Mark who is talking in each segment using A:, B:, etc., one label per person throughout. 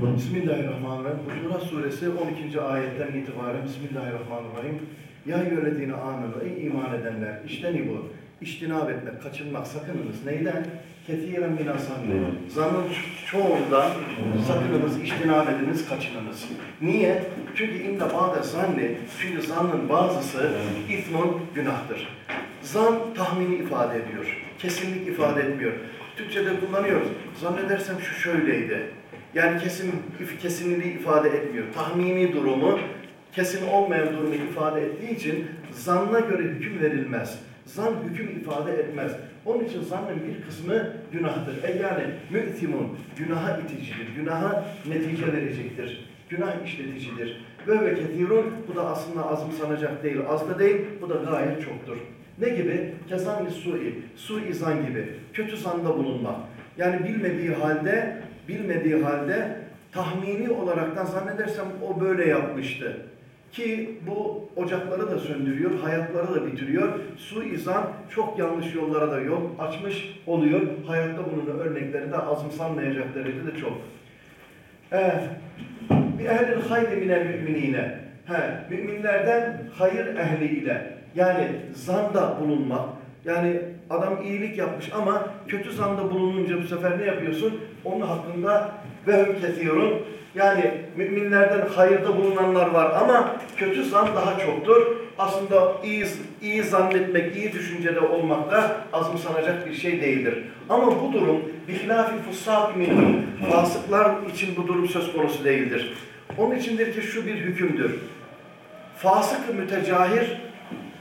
A: Bismillahirrahmanirrahim. Hucurat suresi 12. ayetten itibaren Bismillahirrahmanirrahim. Ya yüellezine amenu ey iman edenler işteni bu. İştinab etmek, kaçınmak, sakınınız. Neyden? Kethiren min zanni. Zannın ço- çoğundan sakınınız, iştinab ediniz, kaçınınız. Niye? Çünkü inne ba'de zanni, çünkü zannın bazısı ifnun günahtır. Zan tahmini ifade ediyor. Kesinlik ifade etmiyor. Türkçe'de kullanıyoruz. Zannedersem şu şöyleydi. Yani kesin kesinliği ifade etmiyor. Tahmini durumu kesin olmayan durumu ifade ettiği için zanna göre hüküm verilmez. Zan hüküm ifade etmez. Onun için zannın bir kısmı günahtır. E yani mü'timun, günaha iticidir, günaha netice verecektir. Günah işleticidir. Ve ve kethirun, bu da aslında azımsanacak değil, az da değil, bu da gayet çoktur. Ne gibi? Kezanli sui, sui zan gibi. Kötü zanda bulunmak. Yani bilmediği halde, bilmediği halde tahmini olaraktan zannedersem o böyle yapmıştı. Ki bu ocakları da söndürüyor, hayatları da bitiriyor. Su izan çok yanlış yollara da yol açmış oluyor. Hayatta bunun örnekleri de azımsanmayacak derecede çok. Evet. Bir ehlil hayri minel müminine. He, müminlerden hayır ehliyle. Yani zanda bulunmak. Yani adam iyilik yapmış ama kötü zanda bulununca bu sefer ne yapıyorsun? Onun hakkında ve hüm kethirun. Yani müminlerden hayırda bulunanlar var ama kötü zan daha çoktur. Aslında iyi, iyi zannetmek, iyi düşüncede olmak da azımsanacak bir şey değildir. Ama bu durum bihlâfi fussâk minhum. Fasıklar için bu durum söz konusu değildir. Onun içindir ki şu bir hükümdür. Fasık mütecahir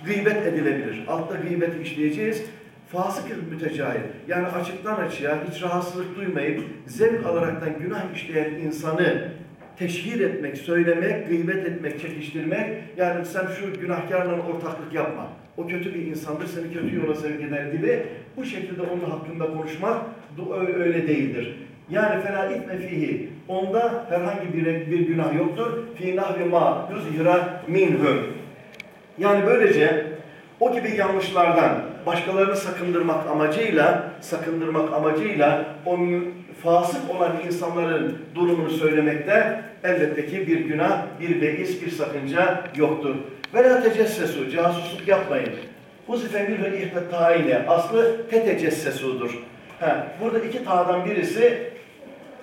A: gıybet edilebilir. Altta gıybet işleyeceğiz. Fasık mütecahir. Yani açıktan açığa hiç rahatsızlık duymayıp zevk alaraktan günah işleyen insanı teşhir etmek, söylemek, gıybet etmek, çekiştirmek. Yani sen şu günahkarla ortaklık yapma. O kötü bir insandır, seni kötü yola sevk eder gibi bu şekilde onun hakkında konuşmak öyle değildir. Yani fena itme fihi. Onda herhangi bir, bir günah yoktur. Fi nahvi ma yuzhira minhum. Yani böylece o gibi yanlışlardan başkalarını sakındırmak amacıyla, sakındırmak amacıyla o fasık olan insanların durumunu söylemekte elbette ki bir günah, bir beis, bir sakınca yoktur. Ve la casusluk yapmayın. Huzife minhu ihte taine, aslı tetecessesudur. Ha, burada iki ta'dan birisi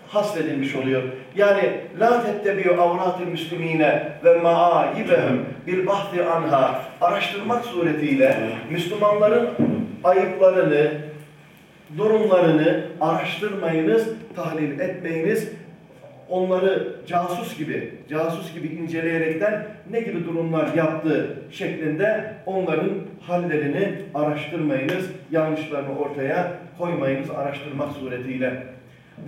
A: hasledilmiş oluyor. Yani la tettebiu avratil müslimine ve maayibehum bil bahthi anha araştırmak suretiyle Müslümanların ayıplarını, durumlarını araştırmayınız, tahlil etmeyiniz. Onları casus gibi, casus gibi inceleyerekten ne gibi durumlar yaptığı şeklinde onların hallerini araştırmayınız, yanlışlarını ortaya koymayınız araştırmak suretiyle.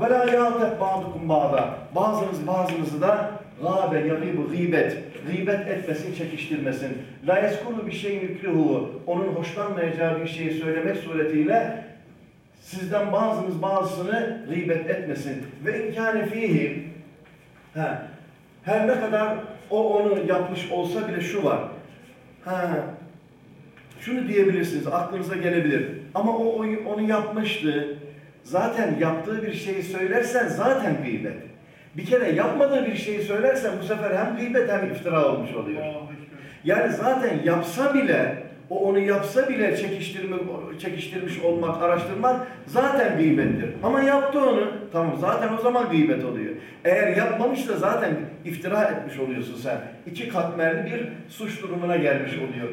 A: Ve la yâtep ba'dukum ba'da. Bazınız bazınızı da gâbe yagîbu gıybet. Gıybet etmesin, çekiştirmesin. La yeskulu bir şeyin yükrihu. Onun hoşlanmayacağı bir şeyi söylemek suretiyle sizden bazınız bazısını gıybet etmesin. Ve imkâne fihi. Ha, her ne kadar o onu yapmış olsa bile şu var. Ha, şunu diyebilirsiniz, aklınıza gelebilir. Ama o onu yapmıştı. Zaten yaptığı bir şeyi söylersen zaten gıybet. Bir kere yapmadığı bir şeyi söylersen bu sefer hem gıybet hem iftira olmuş oluyor. Yani zaten yapsa bile, o onu yapsa bile çekiştirme, çekiştirmiş olmak, araştırmak zaten gıybettir. Ama yaptı onu, tamam zaten o zaman gıybet oluyor. Eğer yapmamış da zaten iftira etmiş oluyorsun sen. İki katmerli bir suç durumuna gelmiş oluyor.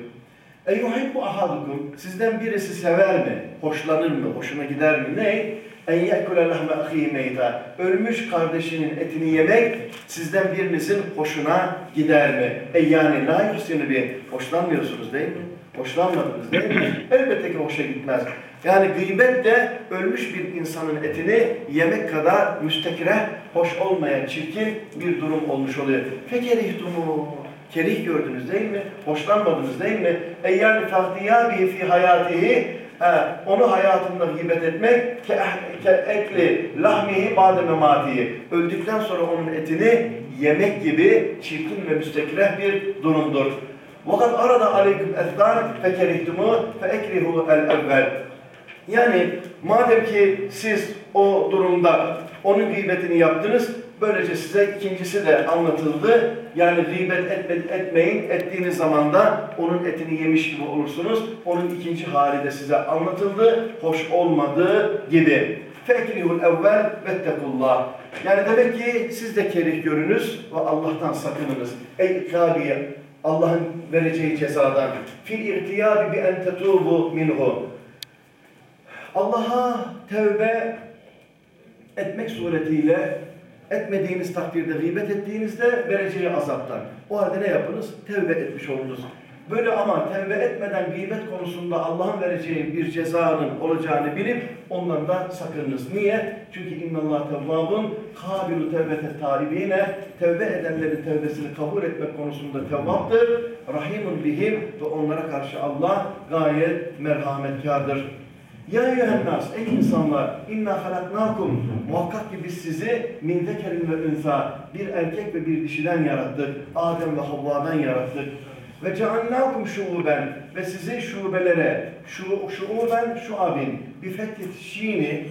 A: Eyyuhibbu ahadukum sizden birisi sever mi? Hoşlanır mı? Hoşuna gider mi? Ne? En yekule lahme ahihi meyta. Ölmüş kardeşinin etini yemek sizden birinizin hoşuna gider mi? E yani la yuhsinu bir hoşlanmıyorsunuz değil mi? Hoşlanmadınız değil mi? Elbette ki hoşa gitmez. Yani gıybet de ölmüş bir insanın etini yemek kadar müstekire, hoş olmayan, çirkin bir durum olmuş oluyor. Fekerihtumu Kerih gördünüz değil mi? Hoşlanmadınız değil mi? Eyyâli tahtiyâbihi fi hayatihi Ha, onu hayatında hibet etmek ke, eh, ke ekli lahmihi bade mematihi. Öldükten sonra onun etini yemek gibi çirkin ve müstekreh bir durumdur. Vakat arada aleyküm ezdan fekerihtumu feekrihu el evvel. Yani madem ki siz o durumda onun gıybetini yaptınız, Böylece size ikincisi de anlatıldı. Yani gıybet etme, etmeyin. Ettiğiniz zaman da onun etini yemiş gibi olursunuz. Onun ikinci hali de size anlatıldı. Hoş olmadığı gibi. Fekrihul evvel vettekullah. Yani demek ki siz de kerih görünüz ve Allah'tan sakınınız. Ey ikabiye Allah'ın vereceği cezadan. İrtiyabi bi en tetubu minhu. Allah'a tevbe etmek suretiyle etmediğiniz takdirde gıybet ettiğinizde vereceği azaptan. O halde ne yapınız? Tevbe etmiş olunuz. Böyle ama tevbe etmeden gıybet konusunda Allah'ın vereceği bir cezanın olacağını bilip ondan da sakınınız. Niye? Çünkü innallah tevvabun kabilu tevbete taribine tevbe edenlerin tevbesini kabul etmek konusunda tevvaptır. Rahimun bihim ve onlara karşı Allah gayet merhametkardır. Ya eyyühennas, ey insanlar, inna halaknakum, muhakkak ki biz sizi min zekerin ve ünsa, bir erkek ve bir dişiden yarattık, Adem ve Havva'dan yarattık. Ve ceannâkum şuuben, ve sizi şubelere, şu, şuuben şu abin, bir fethit şiini,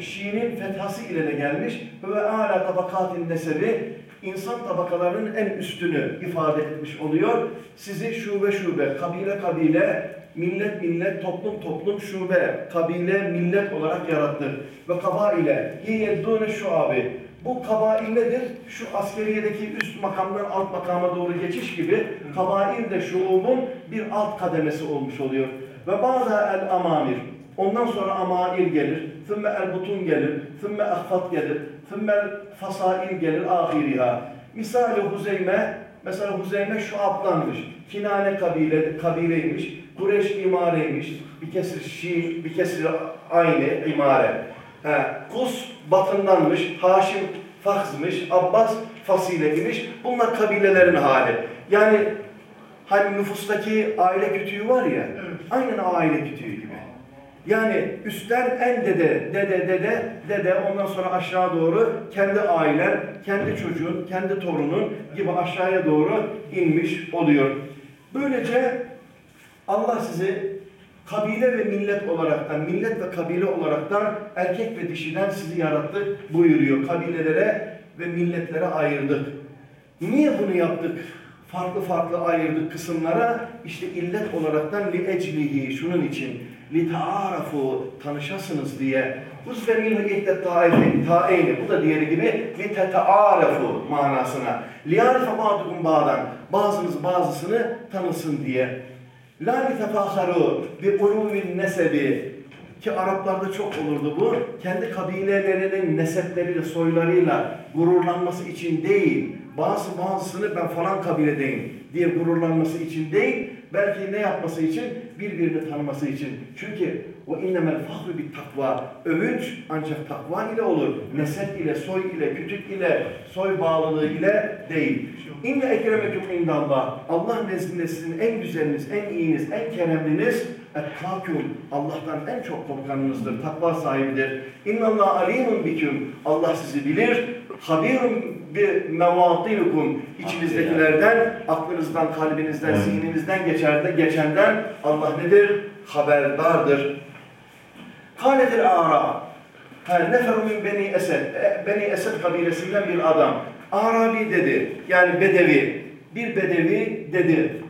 A: Şiinin fethası ile de gelmiş ve âlâ tabakatin nesebi insan tabakalarının en üstünü ifade etmiş oluyor. Sizi şube şube, kabile kabile, millet millet, toplum toplum, şube, kabile, millet olarak yarattı. Ve kabaile, yeyeddûne şu abi. Bu kabail nedir? Şu askeriyedeki üst makamdan alt makama doğru geçiş gibi kabail de şuumun bir alt kademesi olmuş oluyor. Ve bazı el amamir. Ondan sonra amail gelir, thümme el butun gelir, thümme ahfat gelir, thümme fasail gelir ahiriha. Misali Huzeyme mesela Huzeyme şu ablanmış, Kinane kabile, kabileymiş, Kureş imareymiş, bir kesir Şii, bir kesir aynı imare. He, Kus batındanmış, Haşim Faks'mış, Abbas fasileymiş. Bunlar kabilelerin hali. Yani hani nüfustaki aile kütüğü var ya, aynen o aile kütüğü gibi. Yani üstten en dede, dede, dede, dede ondan sonra aşağı doğru kendi ailen, kendi çocuğun, kendi torunun gibi aşağıya doğru inmiş oluyor. Böylece Allah sizi kabile ve millet olaraktan, millet ve kabile olaraktan erkek ve dişiden sizi yarattı buyuruyor. Kabilelere ve milletlere ayırdık. Niye bunu yaptık? Farklı farklı ayırdık kısımlara. İşte illet olaraktan li eclihi şunun için taarafu tanışasınız diye. Huzve minhu ihdet taifin taeyni bu da diğeri gibi tetaarefu manasına. Yarife ba'dukum ba'dan bazınız bazısını tanısın diye. Tefâharu bi ulûvin nesebi ki Araplarda çok olurdu bu. Kendi kabilelerinin nesepleriyle, soylarıyla gururlanması için değil, bazı bazısını ben falan kabiledeyim diye gururlanması için değil, belki ne yapması için? Birbirini tanıması için. Çünkü o innemel fahru bir takva. Övünç ancak takva ile olur. Nesep ile, soy ile, kütük ile, soy bağlılığı ile değil. İnne ekremeküm indallah. Allah nezdinde sizin en güzeliniz, en iyiniz, en keremliniz Ettâkûn. Allah'tan en çok korkanınızdır. Takva sahibidir. İnnallâh alîmun biküm. Allah sizi bilir. Habirun bi mevâtilukum. İçinizdekilerden, aklınızdan, kalbinizden, zihninizden geçer de geçenden Allah nedir? Haberdardır. Kâledir âra. Ha, neferu min beni Esed. E, Beni Esed kabilesinden bir adam. Arabi dedi. Yani bedevi. Bir bedevi dedi.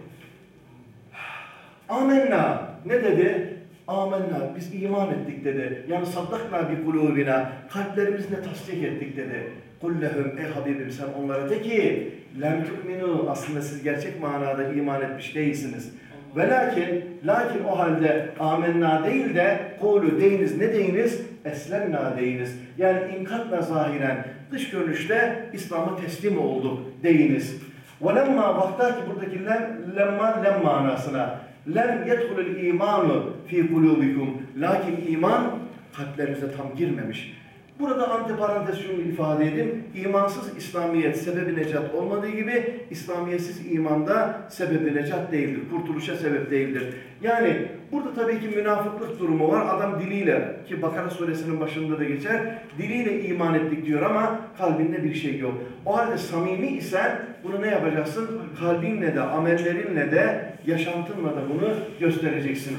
A: Amenna. Ne dedi? Amenna. Biz iman ettik dedi. Yani saddakna bi kulubina. Kalplerimizle tasdik ettik dedi. Kul lehum ey Habibim sen onlara de ki lem tu'minu aslında siz gerçek manada iman etmiş değilsiniz. Ve lakin, lakin o halde amenna değil de kulu deyiniz ne deyiniz? Eslemna deyiniz. Yani inkatla zahiren dış görünüşte İslam'a teslim olduk deyiniz. Ve lemma vakta ki buradaki lem, lemma lem manasına. Lem yedhulul imanu fi kulubikum. Lakin iman kalplerinize tam girmemiş. Burada antiparantez ifade edeyim. İmansız İslamiyet sebebi necat olmadığı gibi İslamiyetsiz imanda sebebi necat değildir. Kurtuluşa sebep değildir. Yani burada tabii ki münafıklık durumu var. Adam diliyle ki Bakara suresinin başında da geçer. Diliyle iman ettik diyor ama kalbinde bir şey yok. O halde samimi isen bunu ne yapacaksın? Kalbinle de, amellerinle de, yaşantınla da bunu göstereceksin.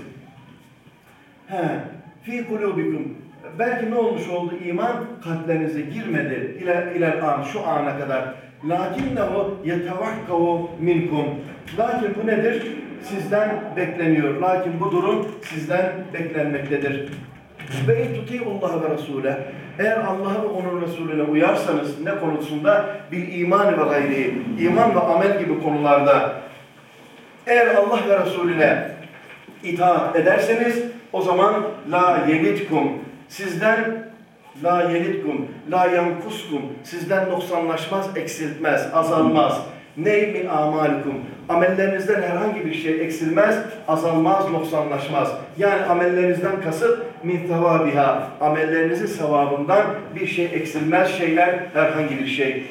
A: He, fi kulubikum Belki ne olmuş oldu? İman kalplerinize girmedi iler, iler an, şu ana kadar. Lakinnehu yetevakkavu minkum. Lakin bu nedir? Sizden bekleniyor. Lakin bu durum sizden beklenmektedir. Ve tuti'ullah ve Rasule. Eğer Allah'a ve onun Resulüne uyarsanız ne konusunda? Bil iman ve gayri. iman ve amel gibi konularda eğer Allah ve Resulüne itaat ederseniz o zaman la yelitkum sizden la yelitkum la yankuskum sizden noksanlaşmaz, eksiltmez, azalmaz. Ney min amalikum amellerinizden herhangi bir şey eksilmez, azalmaz, noksanlaşmaz. Yani amellerinizden kasıt min tevabiha amellerinizin sevabından bir şey eksilmez şeyler herhangi bir şey.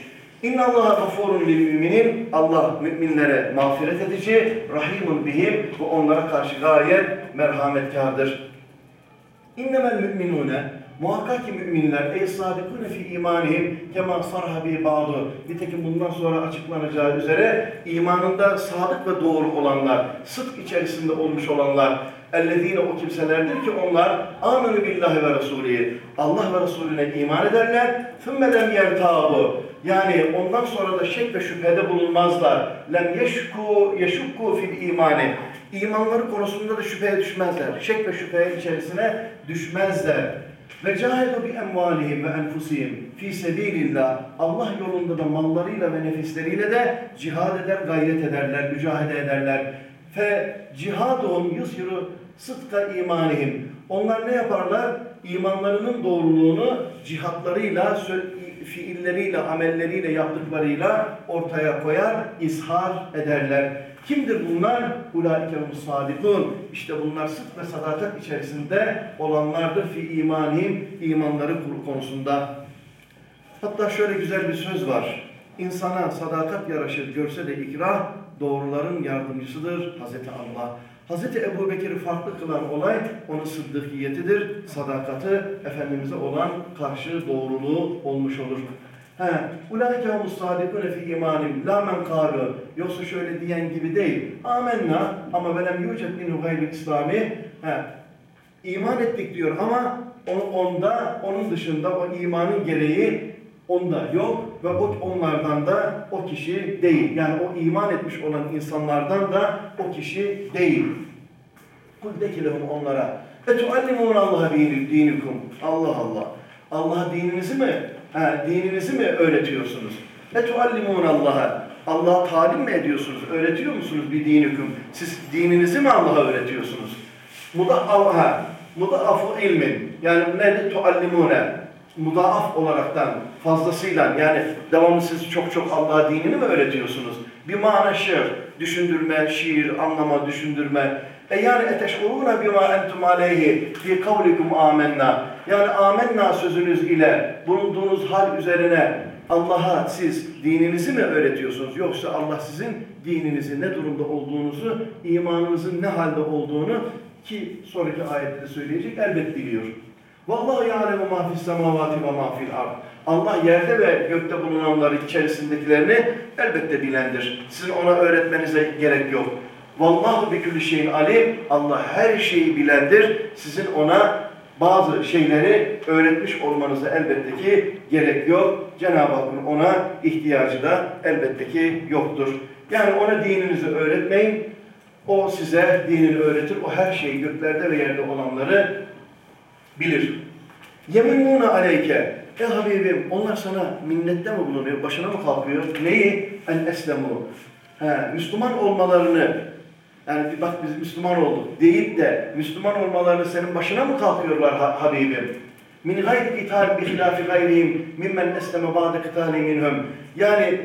A: İnna Allaha gafurun lil müminin. Allah müminlere mağfiret edici, rahimun bihim ve onlara karşı gayet merhametkardır. İnnemel müminune muhakkak ki müminler ey sadikune fi imanihim kema sarha bi ba'du. Nitekim bundan sonra açıklanacağı üzere imanında sadık ve doğru olanlar, sıdk içerisinde olmuş olanlar, ellezine o kimselerdir ki onlar amenu billahi ve rasulihi. Allah ve Resulüne iman ederler. Thümme lem yertabu. Yani ondan sonra da şek ve şüphede bulunmazlar. Lem yeşku yeşukku fil imani. İmanları konusunda da şüpheye düşmezler. Şek ve şüpheye içerisine düşmezler. Ve cahidu bi emvalihim ve enfusihim fi sebilillah. Allah yolunda da mallarıyla ve nefisleriyle de cihad eder, gayret ederler, mücahede ederler. Fe cihaduhum yushiru sıdka imanihim. Onlar ne yaparlar? İmanlarının doğruluğunu cihatlarıyla, fiilleriyle, amelleriyle, yaptıklarıyla ortaya koyar, izhar ederler. Kimdir bunlar? Ulaike sadikun. İşte bunlar sıdk ve sadakat içerisinde olanlardır fi imanihim, imanları konusunda. Hatta şöyle güzel bir söz var. İnsana sadakat yaraşır, görse de ikrah, doğruların yardımcısıdır Hazreti Allah. Hazreti Ebu Bekir'i farklı kılan olay onun sıddıkiyetidir, sadakatı Efendimiz'e olan karşı doğruluğu olmuş olur. He, ulaike humus sadikune fi imanim la men kalu. Yoksa şöyle diyen gibi değil. Amenna ama velem yucet minhu gayrı İslami. He, iman ettik diyor ama onda, onun dışında o imanın gereği onda yok ve o onlardan da o kişi değil. Yani o iman etmiş olan insanlardan da o kişi değil. Kul de ki lehum onlara. Etuallimun Allah'a dinikum. Allah Allah. Allah dininizi mi, ha, dininizi mi öğretiyorsunuz? Etuallimun Allah'a. Allah'a talim mi ediyorsunuz? Öğretiyor musunuz bir dinikum? Siz dininizi mi Allah'a öğretiyorsunuz? Mudaffa, mudaffu ilmin. Yani ne tuallimune? Mudaaf olaraktan fazlasıyla yani devamlı siz çok çok Allah'a dinini mi öğretiyorsunuz? Bir mana şiir, düşündürme, şiir, anlama, düşündürme. E yani eteşuruna bima entum aleyhi fi kavlikum amenna. Yani amenna sözünüz ile bulunduğunuz hal üzerine Allah'a siz dininizi mi öğretiyorsunuz? Yoksa Allah sizin dininizin ne durumda olduğunuzu, imanınızın ne halde olduğunu ki sonraki ayette söyleyecek elbet biliyor. Vallahu ya'lemu ma fis semavati ve fil ard. Allah yerde ve gökte bulunanları içerisindekilerini elbette bilendir. Sizin ona öğretmenize gerek yok. Vallahu bi kulli şeyin alim. Allah her şeyi bilendir. Sizin ona bazı şeyleri öğretmiş olmanıza elbette ki gerek yok. Cenab-ı Hakk'ın ona ihtiyacı da elbette ki yoktur. Yani ona dininizi öğretmeyin. O size dinini öğretir. O her şeyi göklerde ve yerde olanları bilir. Yeminuna aleyke. Ey Habibim onlar sana minnette mi bulunuyor? Başına mı kalkıyor? Neyi? En eslemu. He, Müslüman olmalarını yani bak biz Müslüman olduk deyip de Müslüman olmalarını senin başına mı kalkıyorlar Habibim? Min gayri kital bi hilafi gayrihim mimmen esleme ba'de kitali minhum. Yani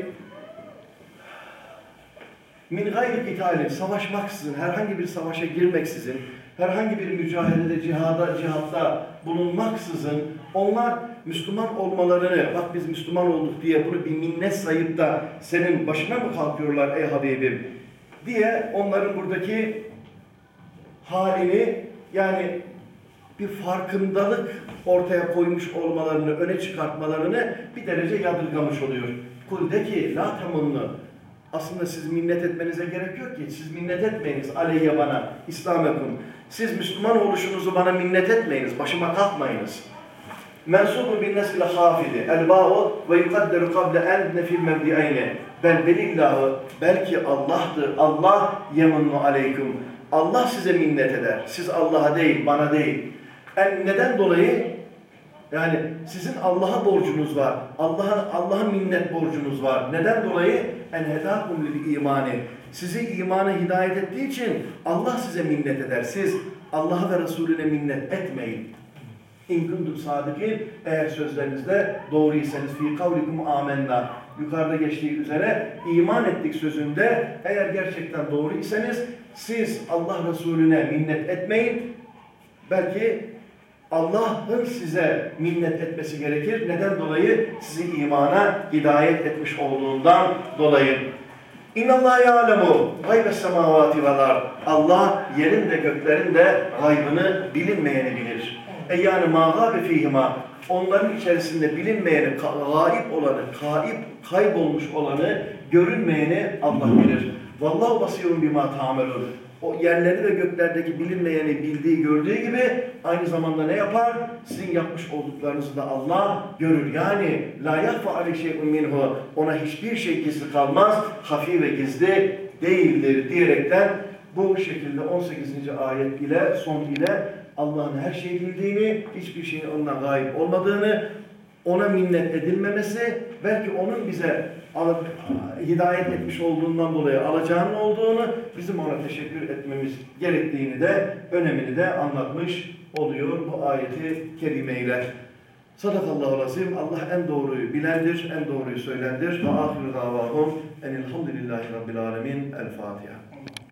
A: min gayri kitalin savaşmaksızın, herhangi bir savaşa girmeksizin, herhangi bir mücadelede, cihada, cihatta bulunmaksızın onlar Müslüman olmalarını, bak biz Müslüman olduk diye bunu bir minnet sayıp da senin başına mı kalkıyorlar ey Habibim diye onların buradaki halini yani bir farkındalık ortaya koymuş olmalarını, öne çıkartmalarını bir derece yadırgamış oluyor. Kul de ki la tamunnu aslında siz minnet etmenize gerek yok ki. Siz minnet etmeyiniz aleyye bana, İslamekum. Siz Müslüman oluşunuzu bana minnet etmeyiniz, başıma kalkmayınız. Mensubun bin nesli hafidi. El ba'u ve yukadderu kable en nefil mevdi'eyni. Bel belillahu. Belki Allah'tır. Allah yemunnu aleyküm. Allah size minnet eder. Siz Allah'a değil, bana değil. En neden dolayı? Yani sizin Allah'a borcunuz var. Allah'a Allah'a minnet borcunuz var. Neden dolayı? En hedakum lil imani. Sizi imana hidayet ettiği için Allah size minnet eder. Siz Allah'a ve Resulüne minnet etmeyin. İn kuntum sadikin eğer sözlerinizde doğruysanız fi kavlikum amenna yukarıda geçtiği üzere iman ettik sözünde eğer gerçekten doğruysanız siz Allah Resulüne minnet etmeyin belki Allah'ın size minnet etmesi gerekir. Neden dolayı? Sizi imana hidayet etmiş olduğundan dolayı. İnna Allah ya'lemu gaybe semavati vel ard. Allah yerin de göklerin de gaybını bilinmeyeni bilir. E yani ma gâbe fîhima onların içerisinde bilinmeyeni, gayip olanı, kayıp, kaybolmuş olanı, görünmeyeni Allah bilir. Vallahu basirun bima ta'melun. O yerleri ve göklerdeki bilinmeyeni bildiği, gördüğü gibi aynı zamanda ne yapar? Sizin yapmış olduklarınızı da Allah görür. Yani la yahfa aleyhi şey'un minhu. Ona hiçbir şey gizli kalmaz. Hafi ve gizli değildir diyerekten bu şekilde 18. ayet ile son ile Allah'ın her şeyi bildiğini, hiçbir şeyin ondan gayip olmadığını, ona minnet edilmemesi, belki onun bize alıp hidayet etmiş olduğundan dolayı alacağının olduğunu, bizim ona teşekkür etmemiz gerektiğini de, önemini de anlatmış oluyor bu ayeti kerimeyle. Sadakallahu razim. Allah en doğruyu bilendir, en doğruyu söylendir. Ve ahiru davahum enilhamdülillahi rabbil alemin. El Fatiha.